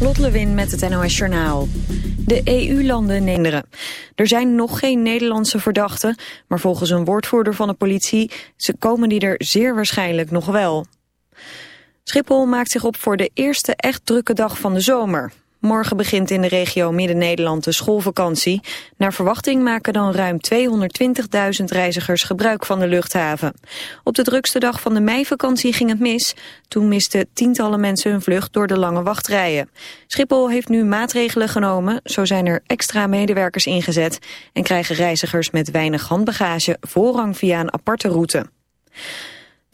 Lot Lewin met het NOS Journaal. De EU-landen nemen. Er zijn nog geen Nederlandse verdachten, maar volgens een woordvoerder van de politie komen die er zeer waarschijnlijk nog wel. Schiphol maakt zich op voor de eerste echt drukke dag van de zomer. Morgen begint in de regio Midden-Nederland de schoolvakantie. Naar verwachting maken dan ruim 220.000 reizigers gebruik van de luchthaven. Op de drukste dag van de meivakantie ging het mis. Toen misten tientallen mensen hun vlucht door de lange wachtrijen. Schiphol heeft nu maatregelen genomen. Zo zijn er extra medewerkers ingezet. En krijgen reizigers met weinig handbagage voorrang via een aparte route.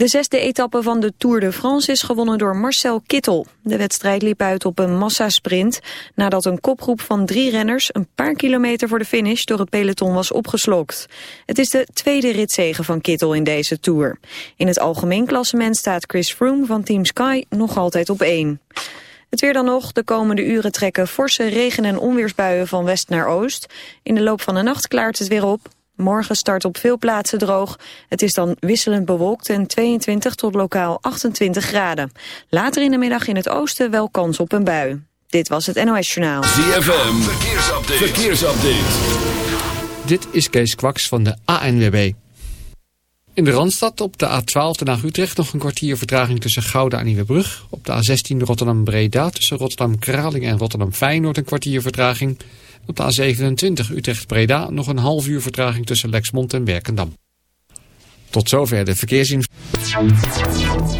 De zesde etappe van de Tour de France is gewonnen door Marcel Kittel. De wedstrijd liep uit op een massasprint nadat een kopgroep van drie renners een paar kilometer voor de finish door het peloton was opgeslokt. Het is de tweede ritzege van Kittel in deze Tour. In het algemeen klassement staat Chris Froome van Team Sky nog altijd op één. Het weer dan nog. De komende uren trekken forse regen- en onweersbuien van west naar oost. In de loop van de nacht klaart het weer op. Morgen start op veel plaatsen droog. Het is dan wisselend bewolkt en 22 tot lokaal 28 graden. Later in de middag in het oosten wel kans op een bui. Dit was het NOS Journaal. ZFM, verkeersupdate. verkeersupdate. Dit is Kees Kwaks van de ANWB. In de Randstad op de A12 naar Utrecht nog een kwartier vertraging tussen Gouda en Nieuwebrug. Op de A16 Rotterdam-Breda tussen Rotterdam-Kraling en Rotterdam-Feyenoord een kwartier vertraging. Op de A27 Utrecht-Breda nog een half uur vertraging tussen Lexmond en Werkendam. Tot zover de verkeersinformatie.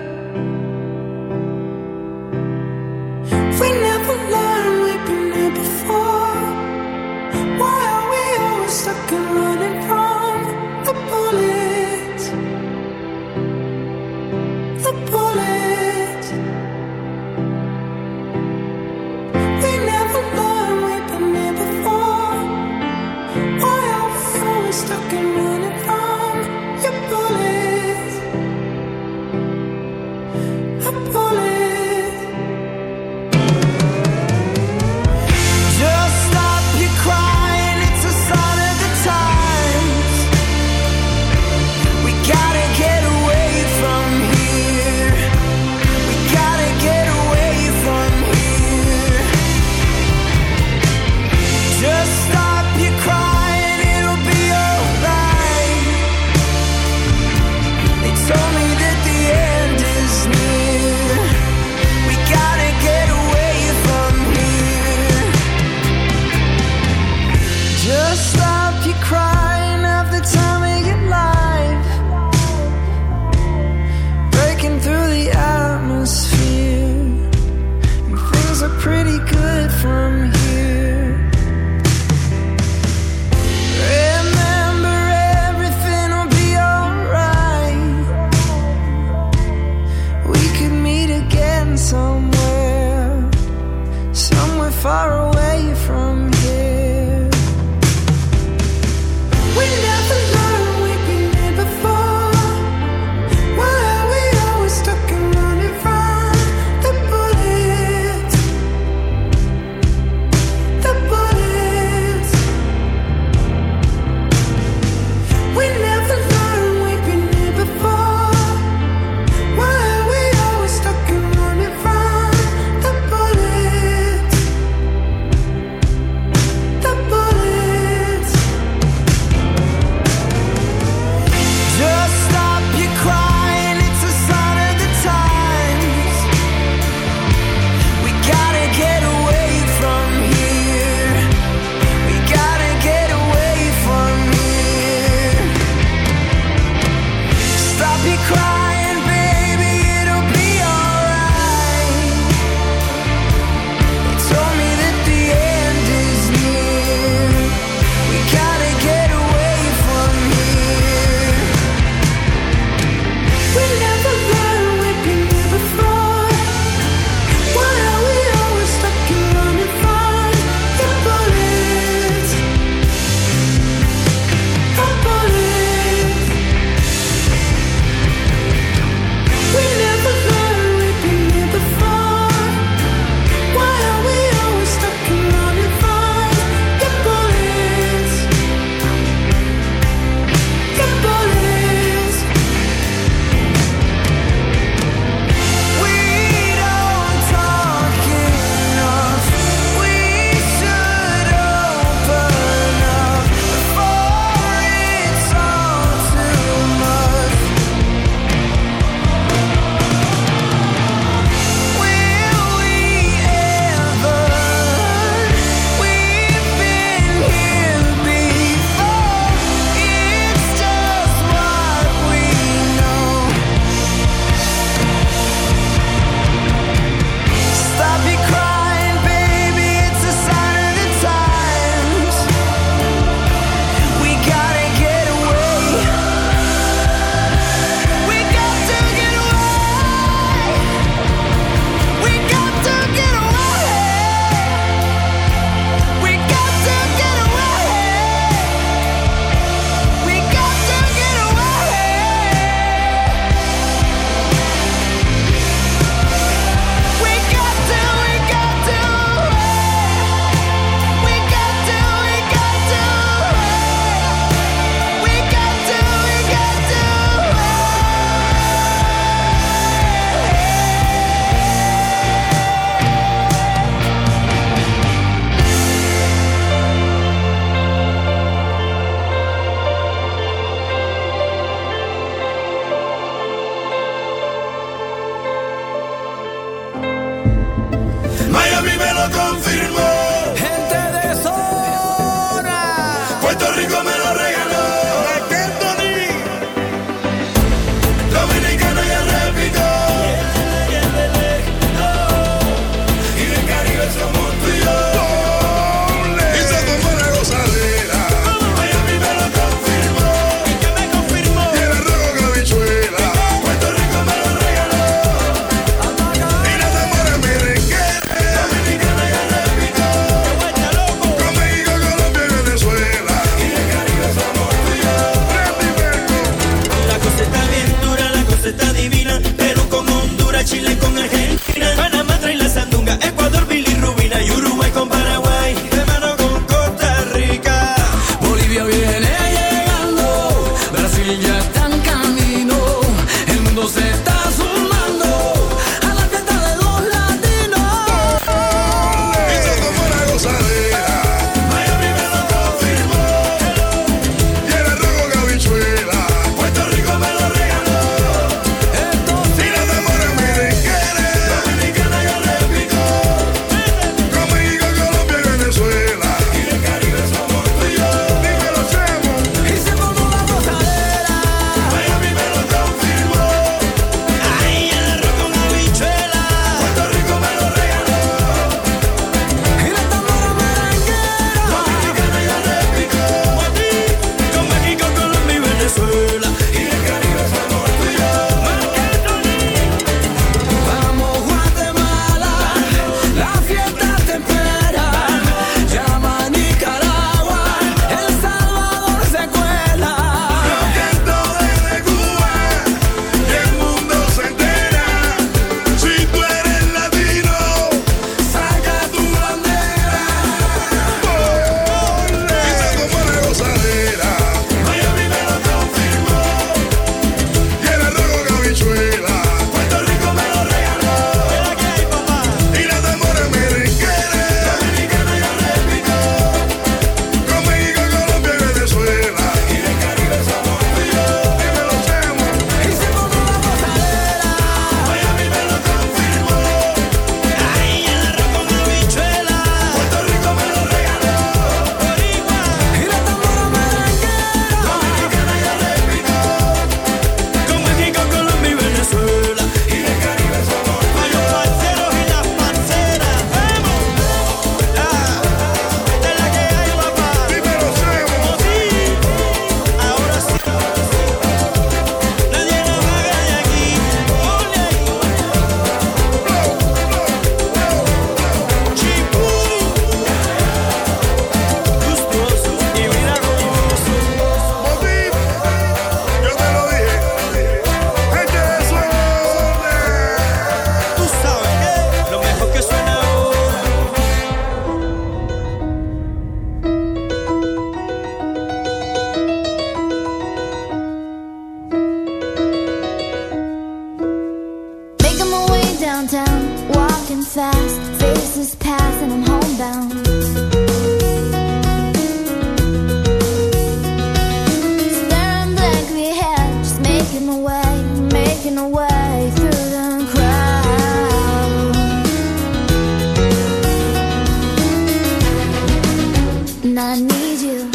And I need you.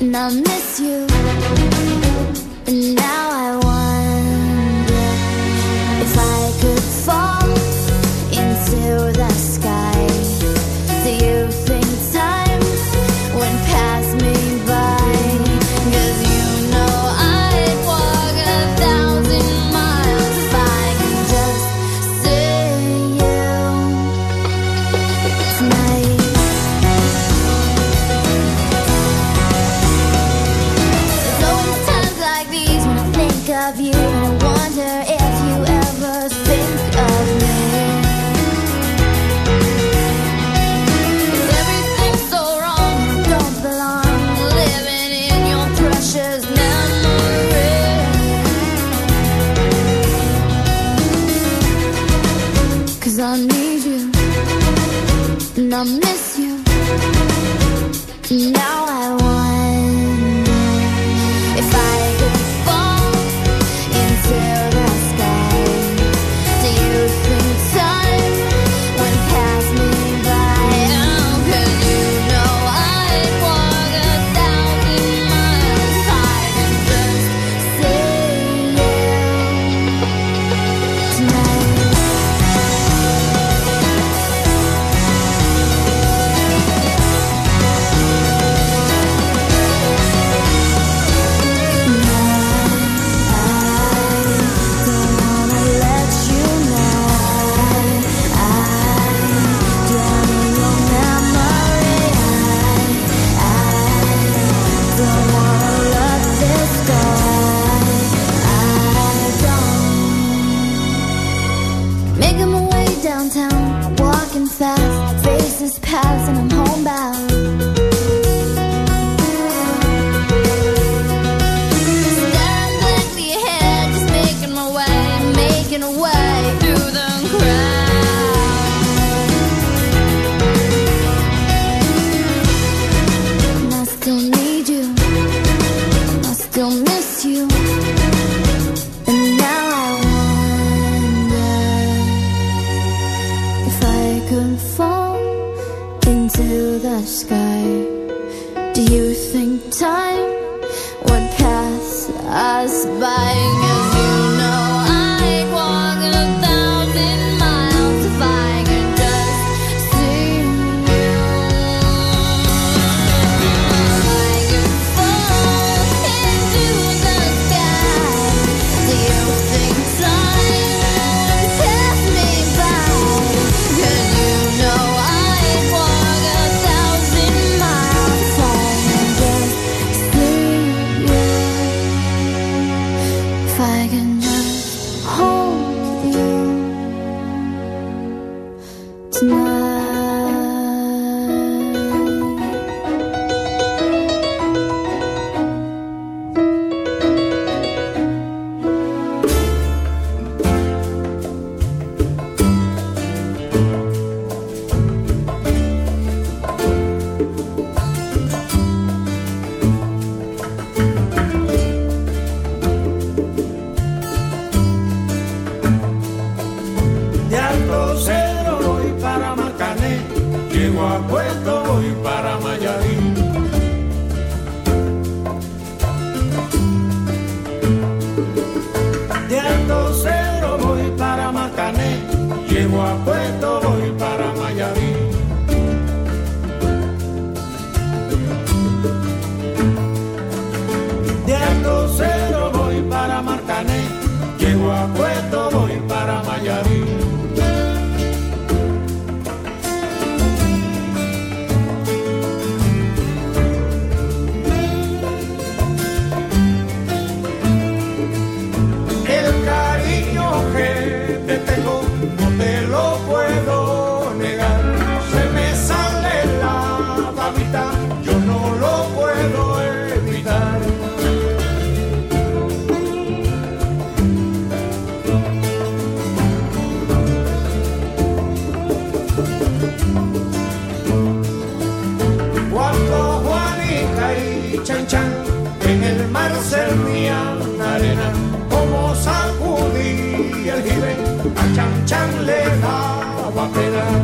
And I miss you. And now past. llego a Puerto servía arena, como sacudí el jibe, a Chan Chan le daba pena.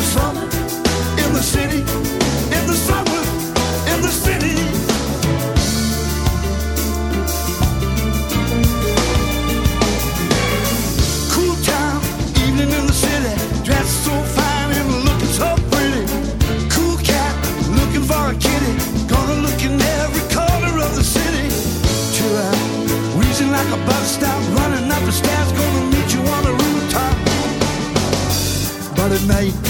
the summer, in the city, in the summer, in the city. Cool town, evening in the city, dressed so fine and looking so pretty. Cool cat, looking for a kitty, gonna look in every corner of the city. Wheezing like a bus stop, running up the stairs, gonna meet you on the rooftop. But night.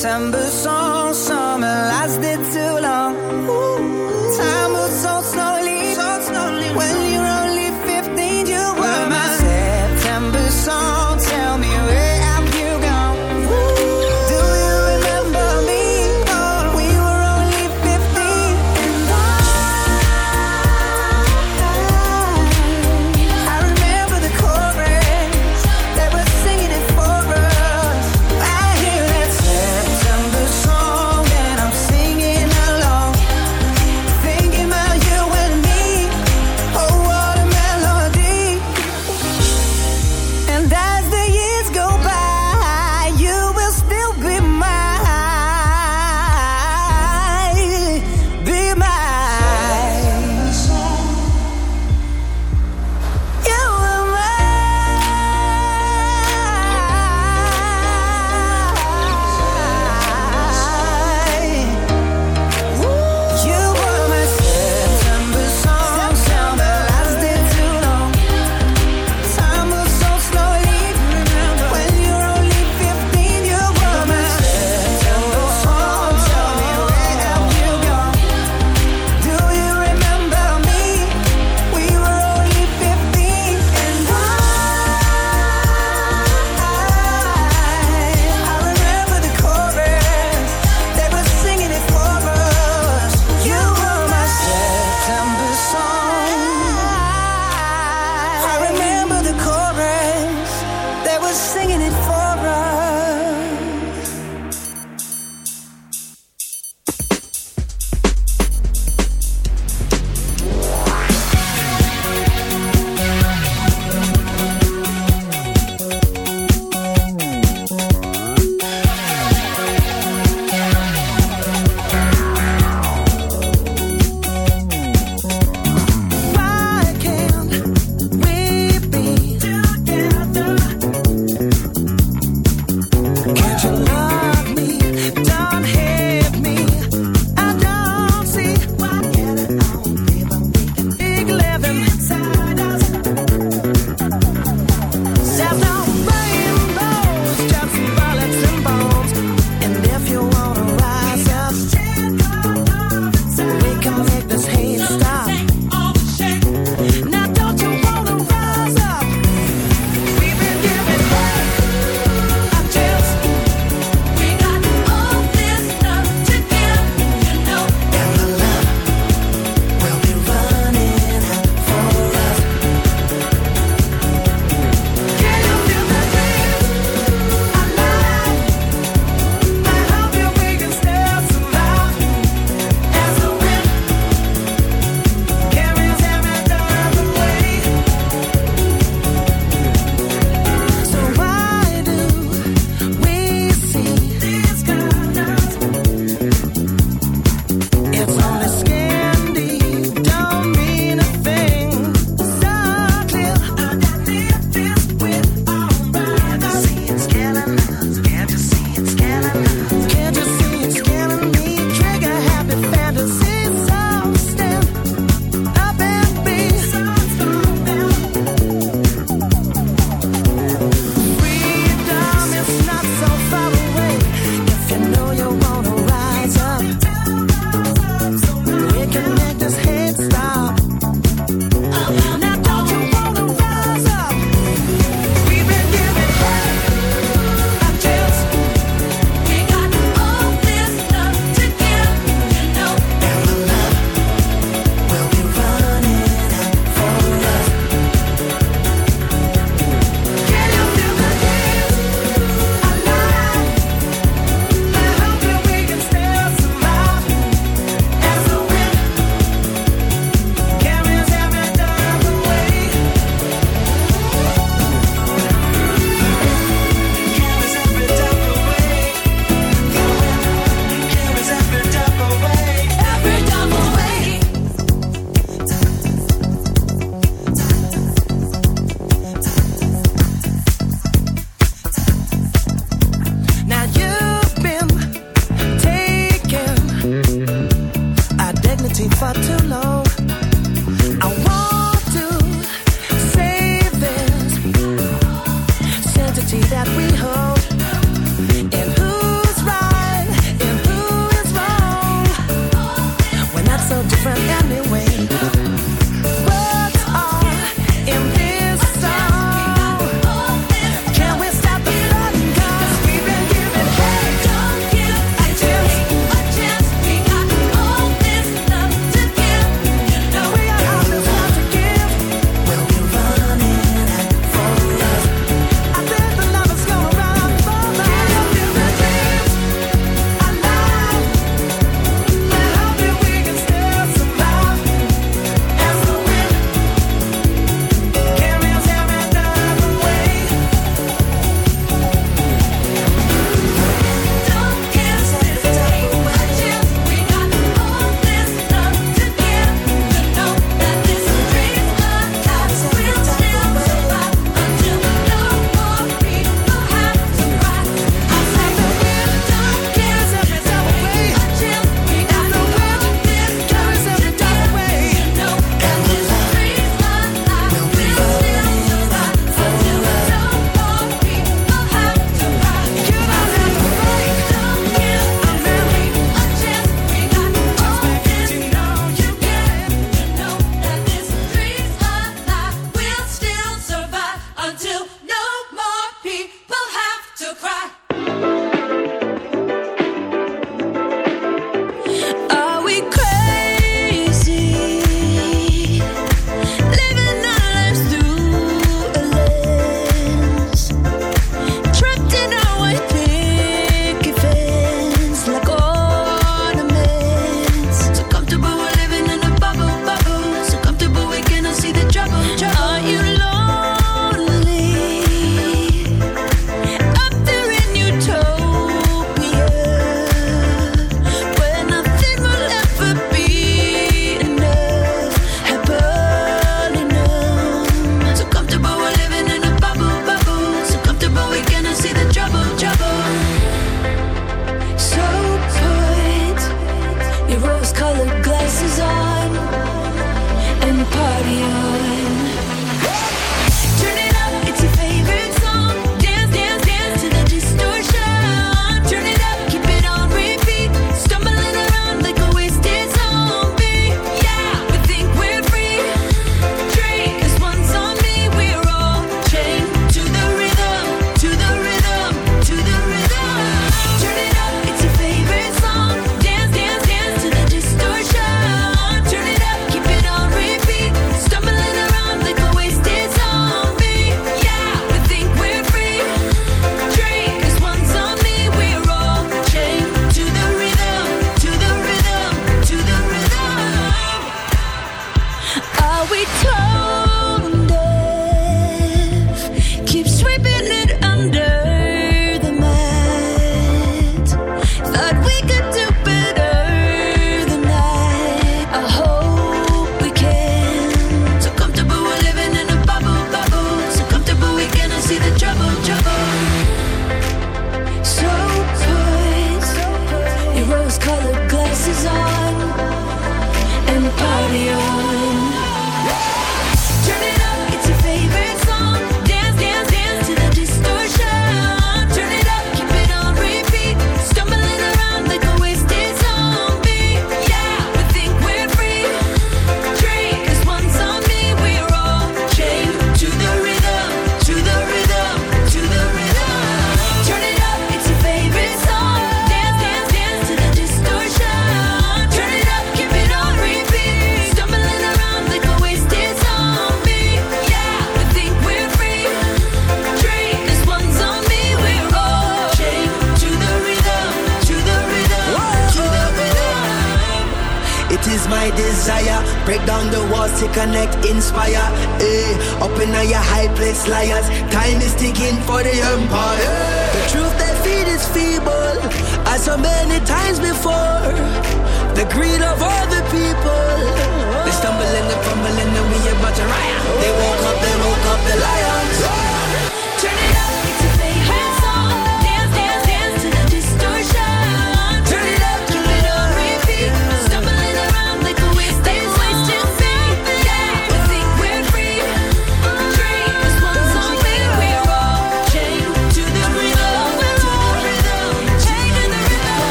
September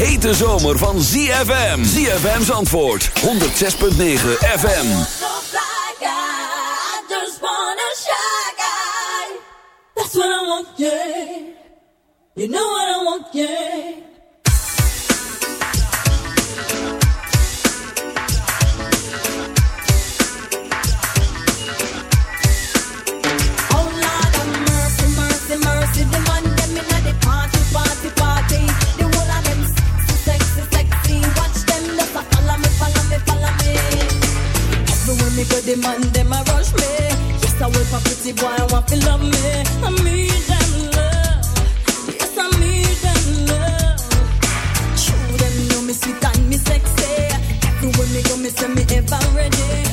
hete zomer van ZFM. ZFM's antwoord. 106.9 FM. You know what I want. pussy boy, I want to love me. I need them love. Yes, I need them love. Show them know me sweet and me sexy. Everywhere me go, me say me ever ready.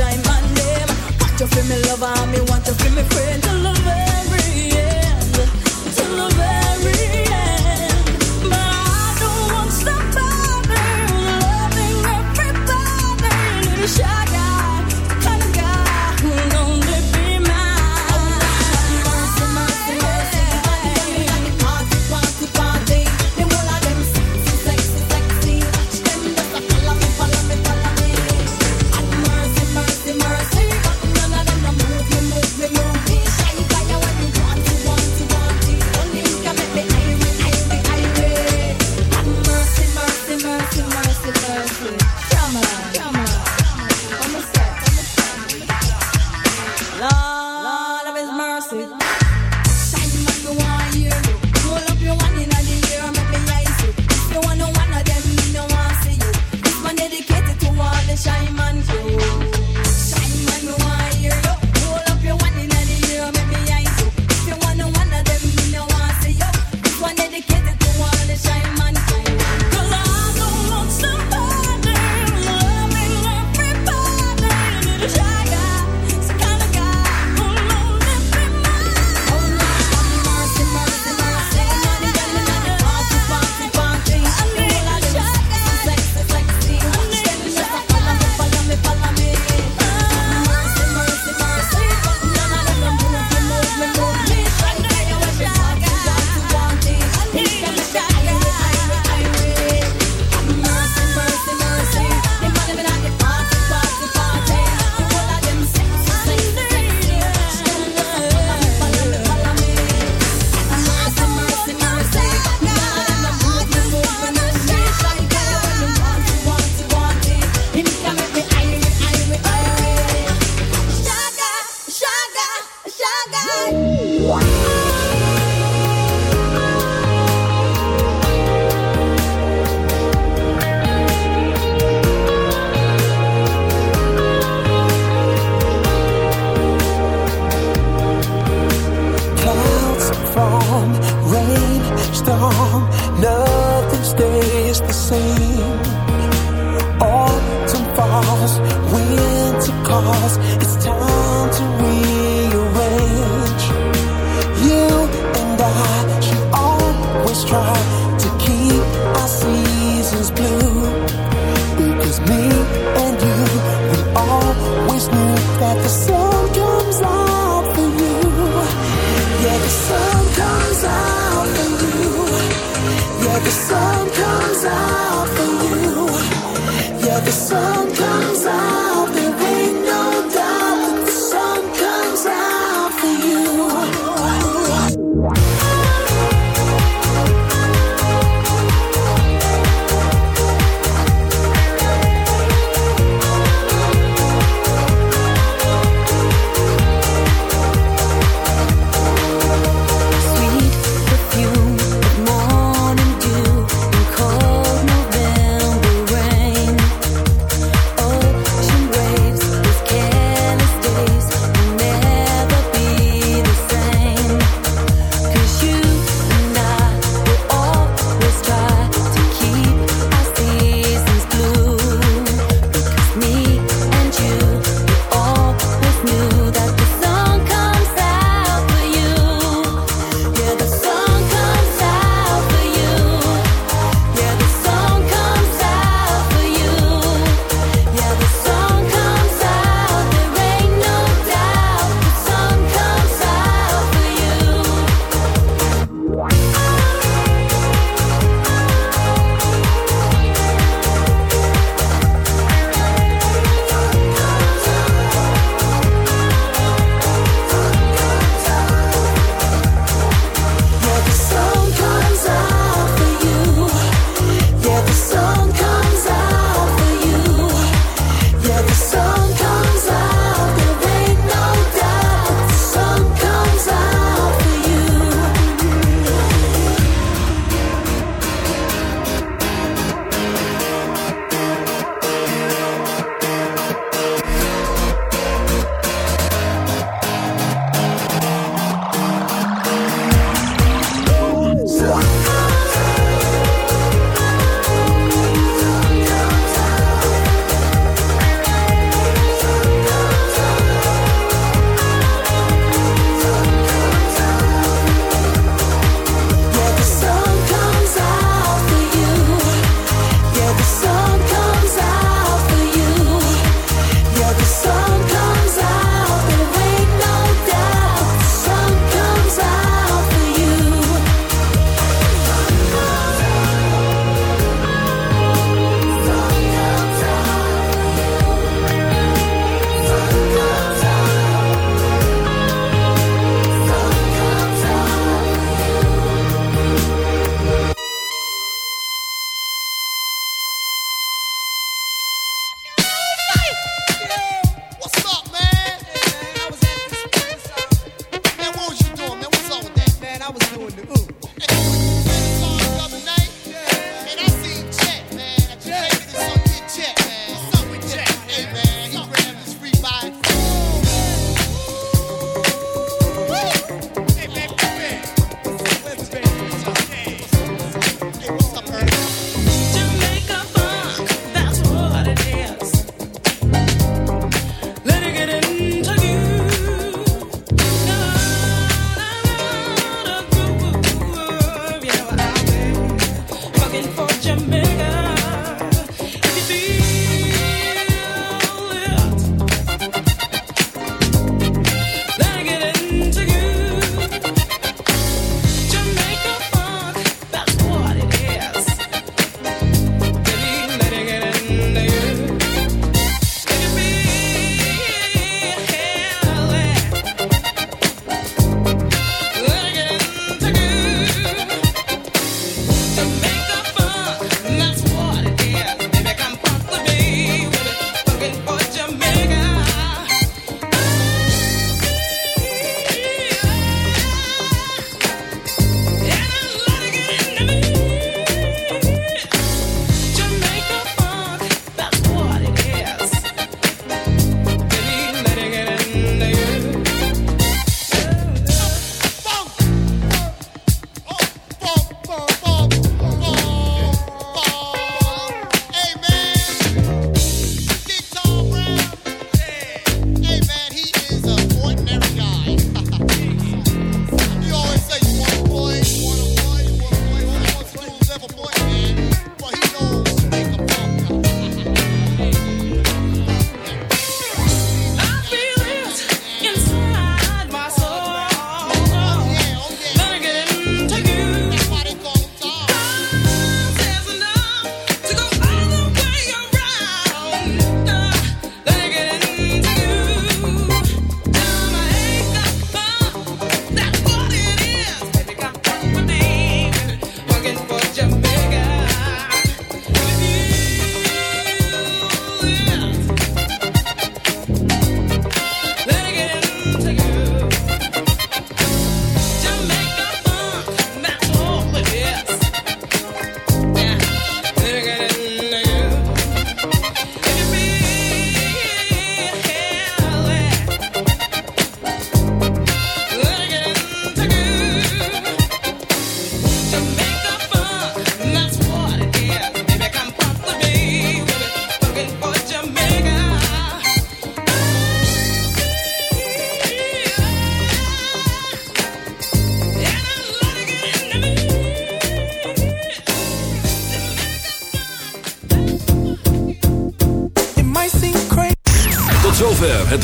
shine my name. Want you feel me lover, me want you feel me friend to love it.